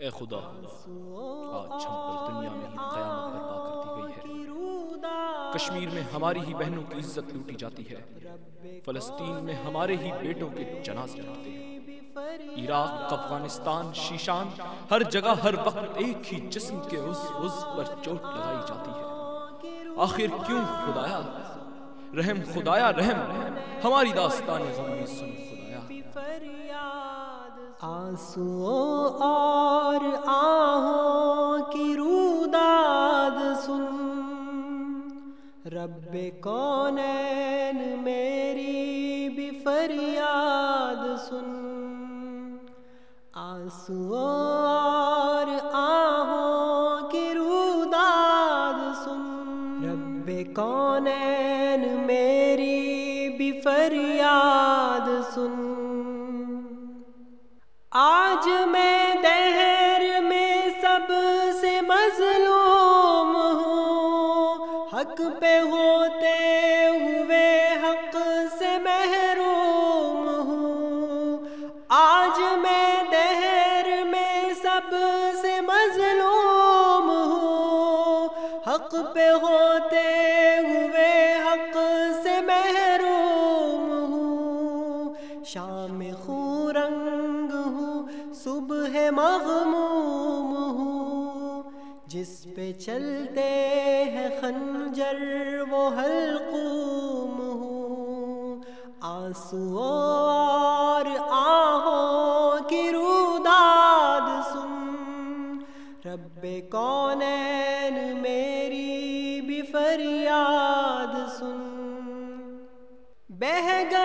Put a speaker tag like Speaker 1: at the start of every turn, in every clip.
Speaker 1: اے خدا، آج ہم پر دنیا میں ہی قیامت برپا کر دی گئی ہے۔ کشمیر میں ہماری ہی بہنوں کی عزت لوٹی جاتی ہے۔ فلسطین میں ہمارے ہی بیٹوں کے جنازے لڑتے ہیں۔ عراق، افغانستان، شیشان، ہر جگہ، ہر وقت ایک ہی جسم کے عز عز پر چوٹ لگائی جاتی ہے۔ آخر کیوں خدایا؟ رحم خدایا رحم۔ ہماری داستان غم میں سن خدایا۔
Speaker 2: آنسو اور آہوں کی روداد سن۔ رب کونین میری بھی فریاد سن۔ آنسو اور آہوں کی روداد سن۔ رب کونین میری بھی فریاد سن۔ آج میں دہر میں سب سے مظلوم ہوں۔ حق پہ ہوتے ہوئے حق سے محروم ہوں۔ آج میں دہر میں سب سے مظلوم ہوں۔ حق پہ ہوتے ہوئے حق سے محروم ہوں۔ شام مغموم ہوں جس پہ چلتے ہیں خنجر، وہ حلقوم ہوں آنسو اور آہوں کی روداد سن، رب کونین میری بھی فریاد سن۔ بہ گیا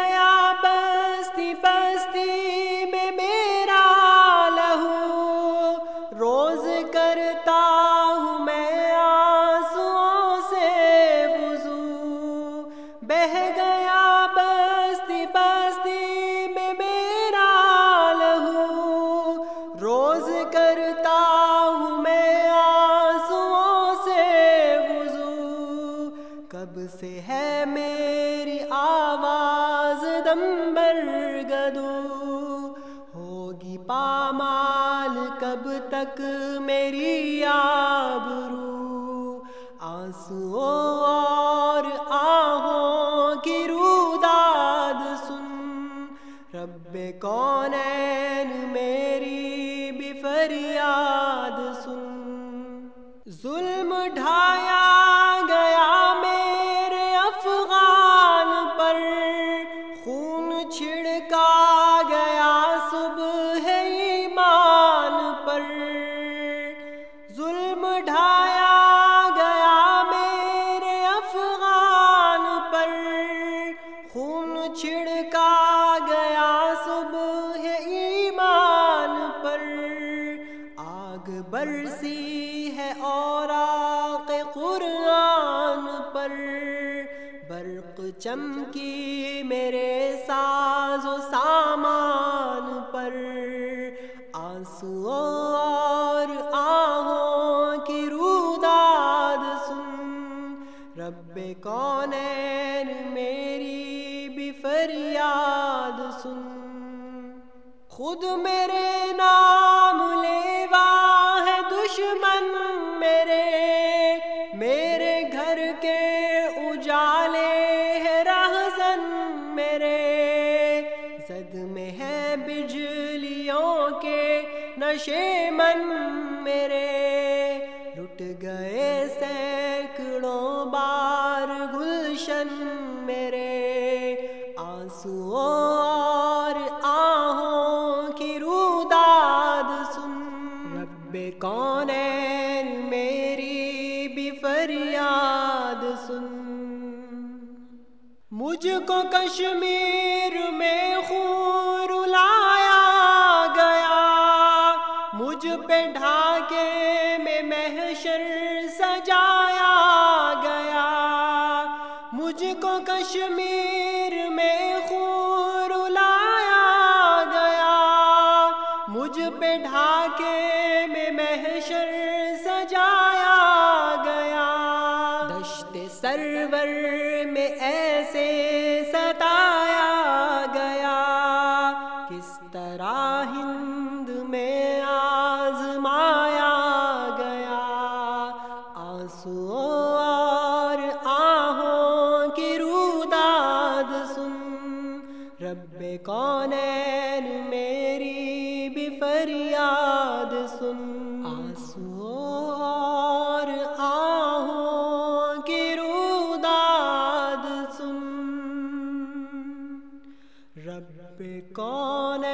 Speaker 2: برگدو ہوگی پامال، کب تک میری آبرو؟ آنسو اور آہوں کی روداد سن۔ رب کونین میری بھی فریاد سن۔ ظلم ڈھایا چھڑکا گیا صبح ایمان پر۔ آگ برسی ہے اور قرآن پر۔ برق چمکی میرے ساز و سامان پر۔ آنسو سن۔ خود میرے نام لیوا ہے دشمن میرے۔ میرے گھر کے اجالے ہے رہزن میرے۔ زد میں ہے بجلیوں کے نشے من میرے۔ لٹ گئے سینکڑوں بار گلشن مجھ کو کشمیر میں خون رلایا گیا۔ مجھ پہ ڈھاکے میں محشر سجایا گیا۔ مجھ کو کشمیر میں خون رلایا گیا۔ مجھ پہ ڈھاکے میں محشر سجایا اور آہوں کی روداد سن۔ رب کونین میری بھی فریاد سن۔ آنسو اور آہوں کی روداد سن۔ رب کون